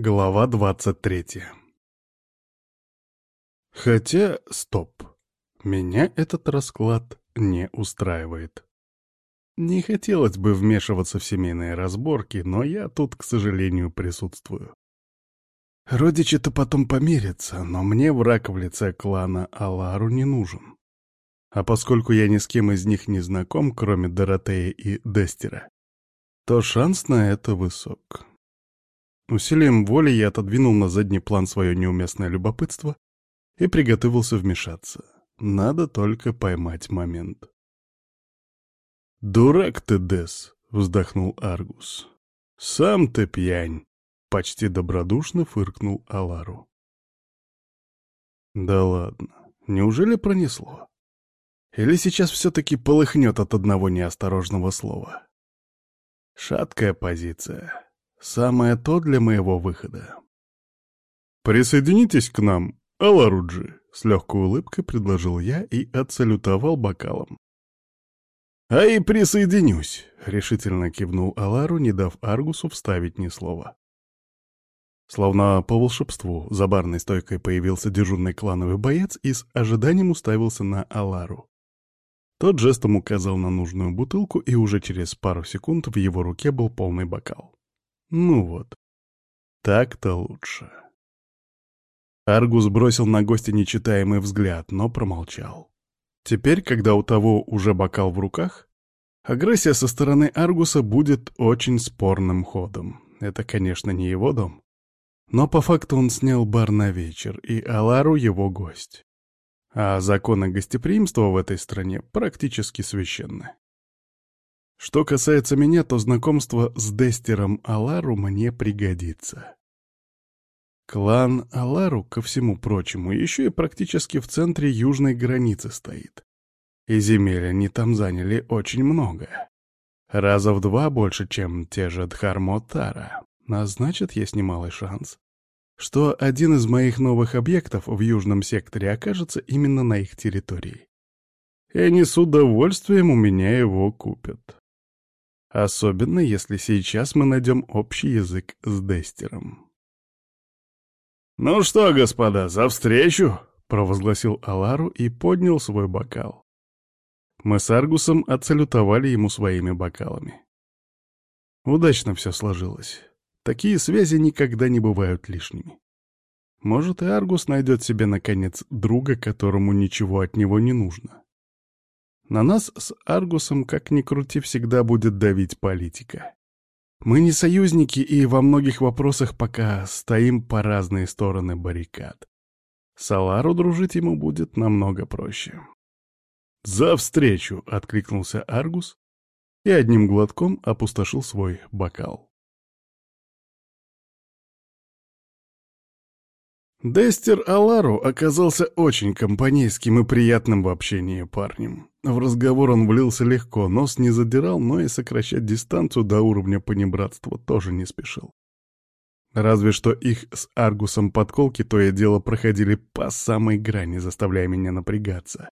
Глава двадцать третья Хотя, стоп. Меня этот расклад не устраивает. Не хотелось бы вмешиваться в семейные разборки, но я тут, к сожалению, присутствую. Родичи-то потом помирятся, но мне враг в лице клана Алару не нужен. А поскольку я ни с кем из них не знаком, кроме Доротея и Дестера, то шанс на это высок. Усилием воли я отодвинул на задний план свое неуместное любопытство и приготовился вмешаться. Надо только поймать момент. «Дурак ты, Дес!» — вздохнул Аргус. «Сам ты пьянь!» — почти добродушно фыркнул Алару. «Да ладно, неужели пронесло? Или сейчас все-таки полыхнет от одного неосторожного слова?» Шаткая позиция. Самое то для моего выхода. «Присоединитесь к нам, Аларуджи», — с легкой улыбкой предложил я и отсалютовал бокалом. «А и присоединюсь», — решительно кивнул Алару, не дав Аргусу вставить ни слова. Словно по волшебству за барной стойкой появился дежурный клановый боец и с ожиданием уставился на Алару. Тот жестом указал на нужную бутылку, и уже через пару секунд в его руке был полный бокал. Ну вот. Так-то лучше. Аргус бросил на гостя нечитаемый взгляд, но промолчал. Теперь, когда у того уже бокал в руках, агрессия со стороны Аргуса будет очень спорным ходом. Это, конечно, не его дом. Но по факту он снял бар на вечер, и Алару его гость. А законы гостеприимства в этой стране практически священны. Что касается меня, то знакомство с Дестером Алару мне пригодится. Клан Алару, ко всему прочему, еще и практически в центре южной границы стоит. И земель они там заняли очень много. Раза в два больше, чем те же Дхармотара. А значит, есть немалый шанс, что один из моих новых объектов в южном секторе окажется именно на их территории. И они с удовольствием у меня его купят. Особенно, если сейчас мы найдем общий язык с Дестером. «Ну что, господа, за встречу!» — провозгласил Алару и поднял свой бокал. Мы с Аргусом отсалютовали ему своими бокалами. Удачно все сложилось. Такие связи никогда не бывают лишними. Может, и Аргус найдет себе, наконец, друга, которому ничего от него не нужно. На нас с Аргусом, как ни крути, всегда будет давить политика. Мы не союзники и во многих вопросах пока стоим по разные стороны баррикад. Салару дружить ему будет намного проще. «За встречу!» — откликнулся Аргус и одним глотком опустошил свой бокал. Дестер Алару оказался очень компанейским и приятным в общении парнем. В разговор он влился легко, нос не задирал, но и сокращать дистанцию до уровня понебратства тоже не спешил. Разве что их с Аргусом подколки то и дело проходили по самой грани, заставляя меня напрягаться.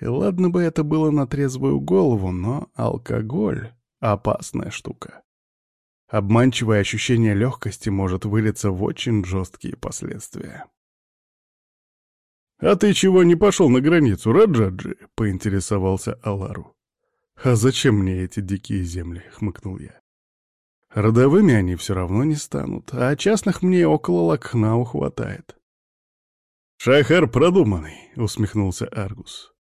И ладно бы это было на трезвую голову, но алкоголь — опасная штука. Обманчивое ощущение легкости может вылиться в очень жесткие последствия. «А ты чего не пошел на границу, Раджаджи?» — поинтересовался Алару. «А зачем мне эти дикие земли?» — хмыкнул я. «Родовыми они все равно не станут, а частных мне около Лакхнау хватает». «Шахар продуманный», — усмехнулся Аргус.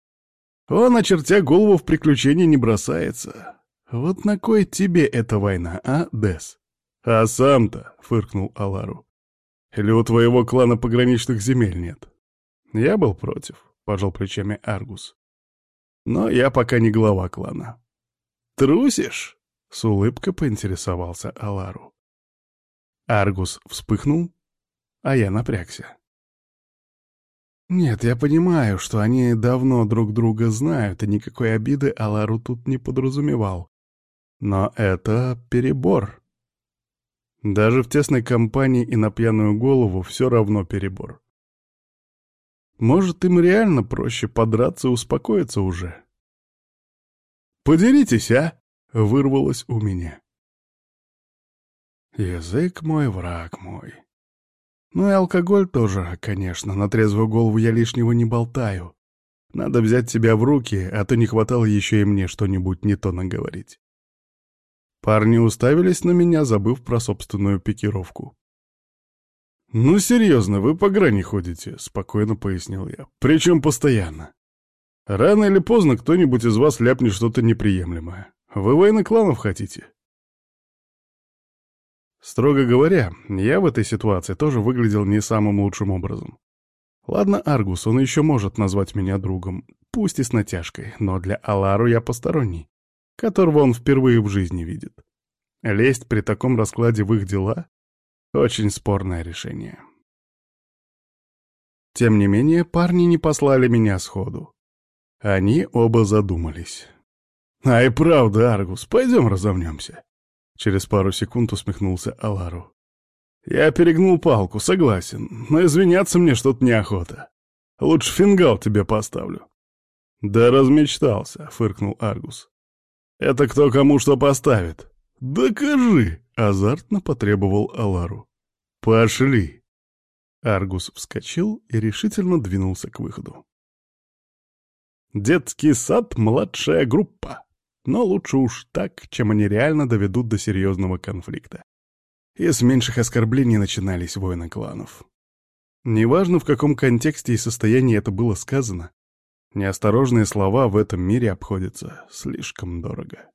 «Он, очертя голову, в приключения не бросается. «Вот на кой тебе эта война, а, Дес?» «А сам-то», — фыркнул Алару. «Или у твоего клана пограничных земель нет?» «Я был против», — пожал плечами Аргус. «Но я пока не глава клана». «Трусишь?» — с улыбкой поинтересовался Алару. Аргус вспыхнул, а я напрягся. Нет, я понимаю, что они давно друг друга знают, и никакой обиды Алару тут не подразумевал. Но это перебор. Даже в тесной компании и на пьяную голову все равно перебор. Может, им реально проще подраться и успокоиться уже? «Поделитесь, а?» — вырвалось у меня. Язык мой, враг мой. Ну и алкоголь тоже, конечно, на трезвую голову я лишнего не болтаю. Надо взять себя в руки, а то не хватало еще и мне что-нибудь не то наговорить. Парни уставились на меня, забыв про собственную пикировку. «Ну, серьезно, вы по грани ходите», — спокойно пояснил я. «Причем постоянно. Рано или поздно кто-нибудь из вас ляпнет что-то неприемлемое. Вы войны кланов хотите?» Строго говоря, я в этой ситуации тоже выглядел не самым лучшим образом. Ладно, Аргус, он еще может назвать меня другом, пусть и с натяжкой, но для Алару я посторонний, которого он впервые в жизни видит. Лезть при таком раскладе в их дела — очень спорное решение. Тем не менее, парни не послали меня сходу. Они оба задумались. «Ай, правда, Аргус, пойдем разомнемся». Через пару секунд усмехнулся Алару. «Я перегнул палку, согласен, но извиняться мне что-то неохота. Лучше фингал тебе поставлю». «Да размечтался», — фыркнул Аргус. «Это кто кому что поставит?» «Докажи!» — азартно потребовал Алару. «Пошли!» Аргус вскочил и решительно двинулся к выходу. «Детский сад — младшая группа», но лучше уж так, чем они реально доведут до серьезного конфликта. И с меньших оскорблений начинались войны кланов. Неважно, в каком контексте и состоянии это было сказано, неосторожные слова в этом мире обходятся слишком дорого.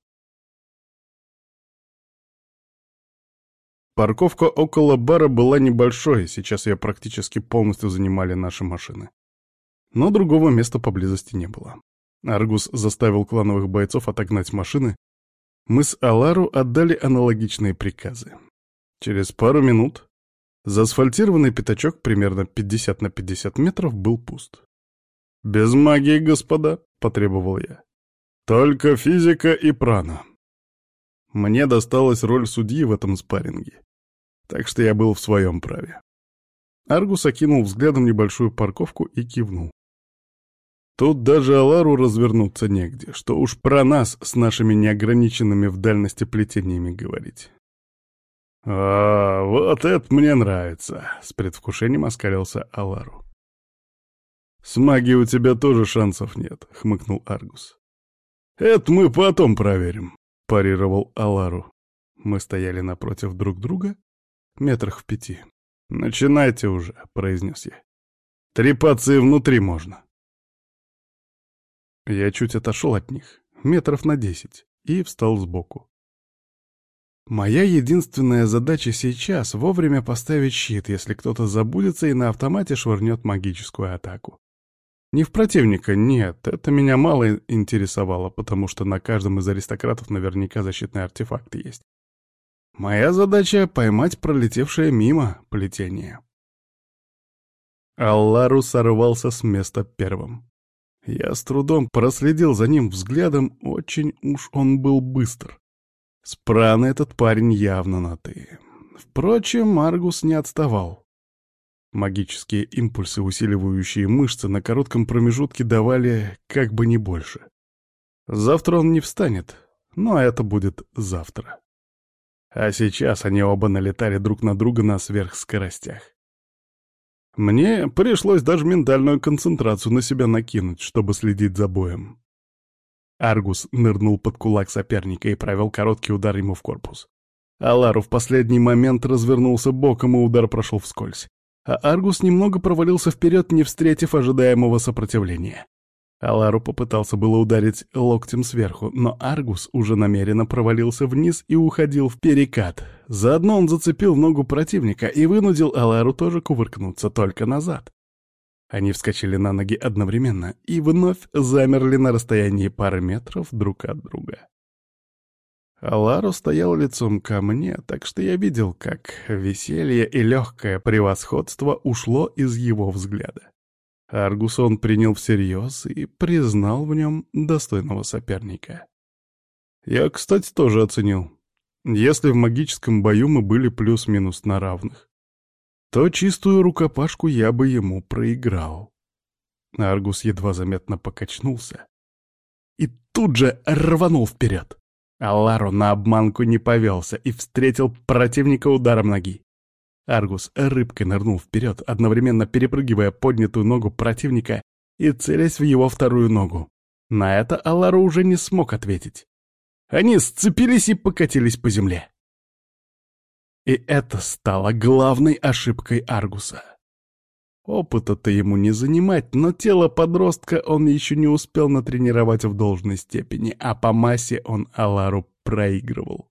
Парковка около бара была небольшой, сейчас ее практически полностью занимали наши машины. Но другого места поблизости не было. Аргус заставил клановых бойцов отогнать машины. Мы с Алару отдали аналогичные приказы. Через пару минут заасфальтированный пятачок примерно 50 на 50 метров был пуст. «Без магии, господа», — потребовал я. «Только физика и прана». Мне досталась роль судьи в этом спарринге, так что я был в своем праве. Аргус окинул взглядом небольшую парковку и кивнул. Тут даже Алару развернуться негде, что уж про нас с нашими неограниченными в дальности плетениями говорить. «А, вот это мне нравится!» — с предвкушением оскалился Алару. «С магией у тебя тоже шансов нет», — хмыкнул Аргус. «Это мы потом проверим», — парировал Алару. Мы стояли напротив друг друга, метрах в пяти. «Начинайте уже», — произнес я. «Трепаться и внутри можно». Я чуть отошел от них, метров на десять, и встал сбоку. Моя единственная задача сейчас — вовремя поставить щит, если кто-то забудется и на автомате швырнет магическую атаку. Не в противника, нет, это меня мало интересовало, потому что на каждом из аристократов наверняка защитные артефакты есть. Моя задача — поймать пролетевшее мимо плетение. Аллару сорвался с места первым. Я с трудом проследил за ним взглядом, очень уж он был быстр. Спран этот парень явно на «ты». Впрочем, Маргус не отставал. Магические импульсы, усиливающие мышцы, на коротком промежутке давали как бы не больше. Завтра он не встанет, но это будет завтра. А сейчас они оба налетали друг на друга на сверхскоростях. Мне пришлось даже ментальную концентрацию на себя накинуть, чтобы следить за боем. Аргус нырнул под кулак соперника и провел короткий удар ему в корпус. Алару в последний момент развернулся боком, и удар прошел вскользь. А Аргус немного провалился вперед, не встретив ожидаемого сопротивления. Алару попытался было ударить локтем сверху, но Аргус уже намеренно провалился вниз и уходил в перекат. Заодно он зацепил ногу противника и вынудил Алару тоже кувыркнуться, только назад. Они вскочили на ноги одновременно и вновь замерли на расстоянии пары метров друг от друга. Алару стоял лицом ко мне, так что я видел, как веселье и легкое превосходство ушло из его взгляда. Аргус он принял всерьез и признал в нем достойного соперника. Я, кстати, тоже оценил. Если в магическом бою мы были плюс-минус на равных, то чистую рукопашку я бы ему проиграл. Аргус едва заметно покачнулся и тут же рванул вперед. Алларо на обманку не повелся и встретил противника ударом ноги. Аргус рыбкой нырнул вперед, одновременно перепрыгивая поднятую ногу противника и целясь в его вторую ногу. На это Алларо уже не смог ответить. Они сцепились и покатились по земле. И это стало главной ошибкой Аргуса. Опыта-то ему не занимать, но тело подростка он еще не успел натренировать в должной степени, а по массе он Алару проигрывал.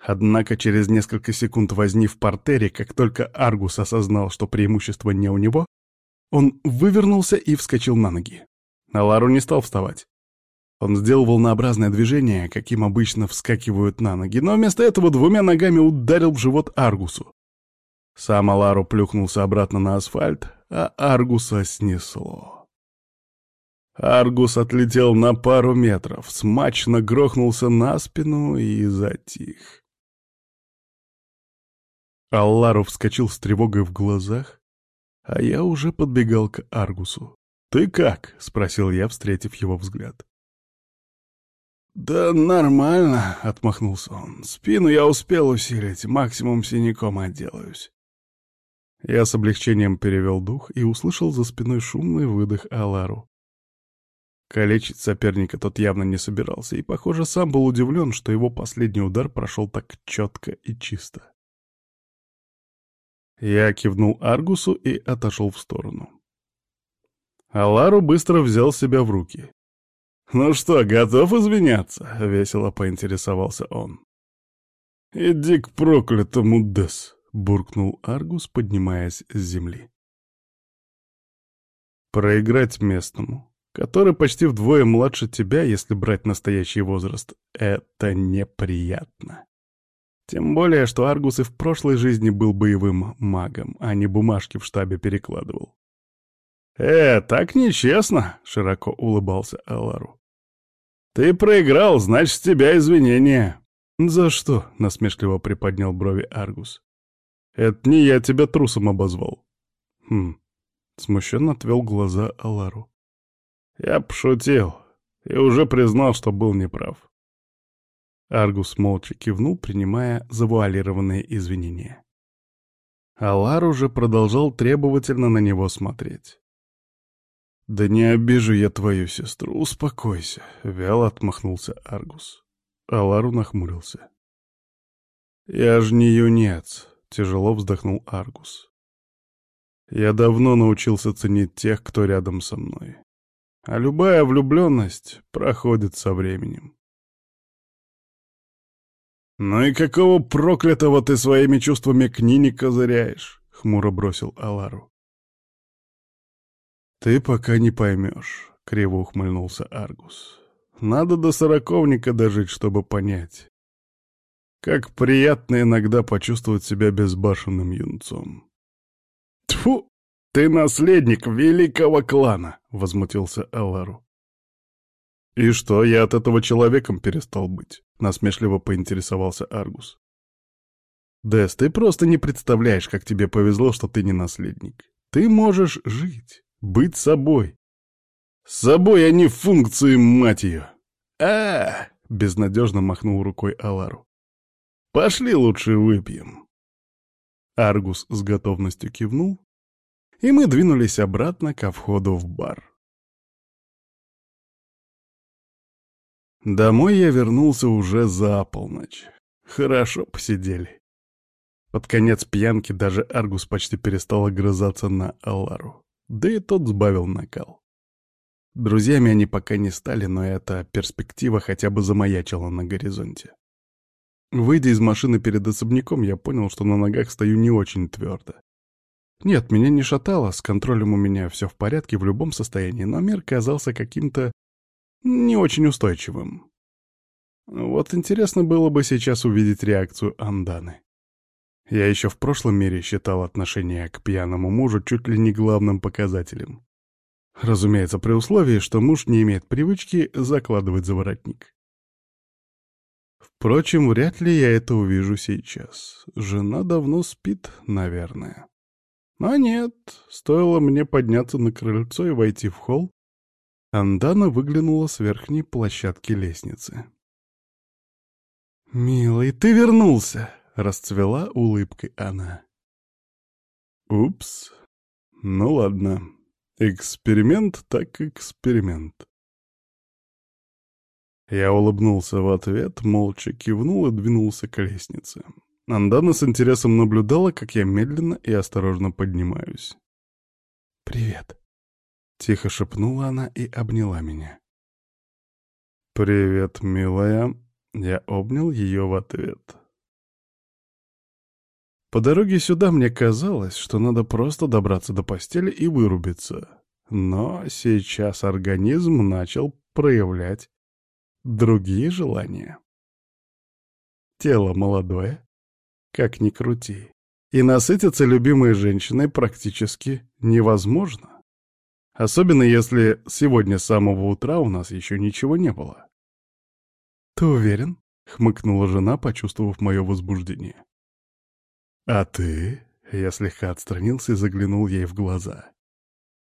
Однако через несколько секунд возни в портере, как только Аргус осознал, что преимущество не у него, он вывернулся и вскочил на ноги. Алару не стал вставать. Он сделал волнообразное движение, каким обычно вскакивают на ноги, но вместо этого двумя ногами ударил в живот Аргусу. Сам Алару плюхнулся обратно на асфальт, а Аргуса снесло. Аргус отлетел на пару метров, смачно грохнулся на спину и затих. Аллару вскочил с тревогой в глазах, а я уже подбегал к Аргусу. «Ты как?» — спросил я, встретив его взгляд. «Да нормально», — отмахнулся он. «Спину я успел усилить, максимум синяком отделаюсь». Я с облегчением перевел дух и услышал за спиной шумный выдох Алару. Калечить соперника тот явно не собирался, и, похоже, сам был удивлен, что его последний удар прошел так четко и чисто. Я кивнул Аргусу и отошел в сторону. Алару быстро взял себя в руки. «Ну что, готов извиняться?» — весело поинтересовался он. «Иди к проклятому Дес!» — буркнул Аргус, поднимаясь с земли. Проиграть местному, который почти вдвое младше тебя, если брать настоящий возраст, это неприятно. Тем более, что Аргус и в прошлой жизни был боевым магом, а не бумажки в штабе перекладывал. «Э, так нечестно!» — широко улыбался Алару. «Ты проиграл, значит, с тебя извинения». «За что?» — насмешливо приподнял брови Аргус. Это не я тебя трусом обозвал. Хм. Смущенно отвел глаза Алару. Я пошутил и уже признал, что был неправ. Аргус молча кивнул, принимая завуалированные извинения. Алар уже продолжал требовательно на него смотреть. «Да не обижу я твою сестру, успокойся», — вяло отмахнулся Аргус. Алару нахмурился. «Я ж не юнец, — тяжело вздохнул Аргус. «Я давно научился ценить тех, кто рядом со мной. А любая влюбленность проходит со временем». «Ну и какого проклятого ты своими чувствами к Нине козыряешь?» — хмуро бросил Алару. «Ты пока не поймешь», — криво ухмыльнулся Аргус. «Надо до сороковника дожить, чтобы понять. Как приятно иногда почувствовать себя безбашенным юнцом. «Тьфу! Ты наследник великого клана!» — возмутился Алару. «И что, я от этого человеком перестал быть?» — насмешливо поинтересовался Аргус. «Дес, ты просто не представляешь, как тебе повезло, что ты не наследник. Ты можешь жить, быть собой. С собой, а не функции, мать ее!» а безнадежно махнул рукой Алару. Пошли лучше выпьем. Аргус с готовностью кивнул, и мы двинулись обратно ко входу в бар. Домой я вернулся уже за полночь. Хорошо посидели. Под конец пьянки даже Аргус почти перестал огрызаться на Алару. Да и тот сбавил накал. Друзьями они пока не стали, но эта перспектива хотя бы замаячила на горизонте. Выйдя из машины перед особняком, я понял, что на ногах стою не очень твердо. Нет, меня не шатало, с контролем у меня все в порядке в любом состоянии, но мир казался каким-то не очень устойчивым. Вот интересно было бы сейчас увидеть реакцию Анданы. Я еще в прошлом мире считал отношение к пьяному мужу чуть ли не главным показателем. Разумеется, при условии, что муж не имеет привычки закладывать заворотник. Впрочем, вряд ли я это увижу сейчас. Жена давно спит, наверное. А нет, стоило мне подняться на крыльцо и войти в холл, Андана выглянула с верхней площадки лестницы. «Милый, ты вернулся!» — расцвела улыбкой она. «Упс. Ну ладно. Эксперимент так эксперимент». Я улыбнулся в ответ, молча кивнул и двинулся к лестнице. Андана с интересом наблюдала, как я медленно и осторожно поднимаюсь. «Привет», — тихо шепнула она и обняла меня. «Привет, милая», — я обнял ее в ответ. По дороге сюда мне казалось, что надо просто добраться до постели и вырубиться. Но сейчас организм начал проявлять другие желания. Тело молодое, как ни крути, и насытиться любимой женщиной практически невозможно. Особенно если сегодня с самого утра у нас еще ничего не было. «Ты уверен?» — хмыкнула жена, почувствовав мое возбуждение. «А ты?» — я слегка отстранился и заглянул ей в глаза.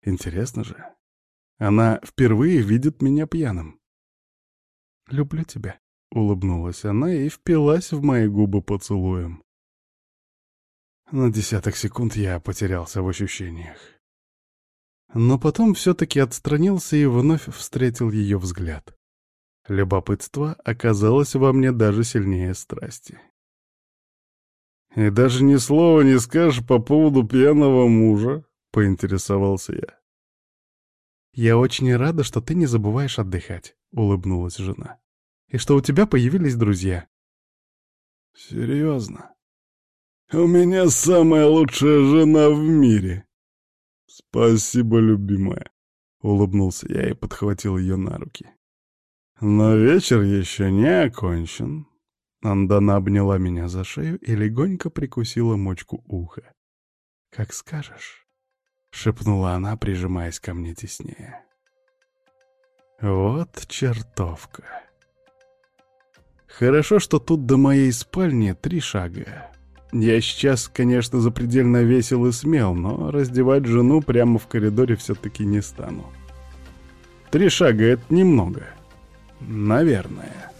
«Интересно же. Она впервые видит меня пьяным». «Люблю тебя», — улыбнулась она и впилась в мои губы поцелуем. На десяток секунд я потерялся в ощущениях. Но потом все-таки отстранился и вновь встретил ее взгляд. Любопытство оказалось во мне даже сильнее страсти. «И даже ни слова не скажешь по поводу пьяного мужа?» — поинтересовался я. «Я очень рада, что ты не забываешь отдыхать», — улыбнулась жена. «И что у тебя появились друзья». «Серьезно? У меня самая лучшая жена в мире». «Спасибо, любимая», — улыбнулся я и подхватил ее на руки. Но вечер еще не окончен. Андана обняла меня за шею и легонько прикусила мочку уха. «Как скажешь», — шепнула она, прижимаясь ко мне теснее. «Вот чертовка». Хорошо, что тут до моей спальни три шага. Я сейчас, конечно, запредельно весел и смел, но раздевать жену прямо в коридоре все-таки не стану. Три шага — это немного. Наверное.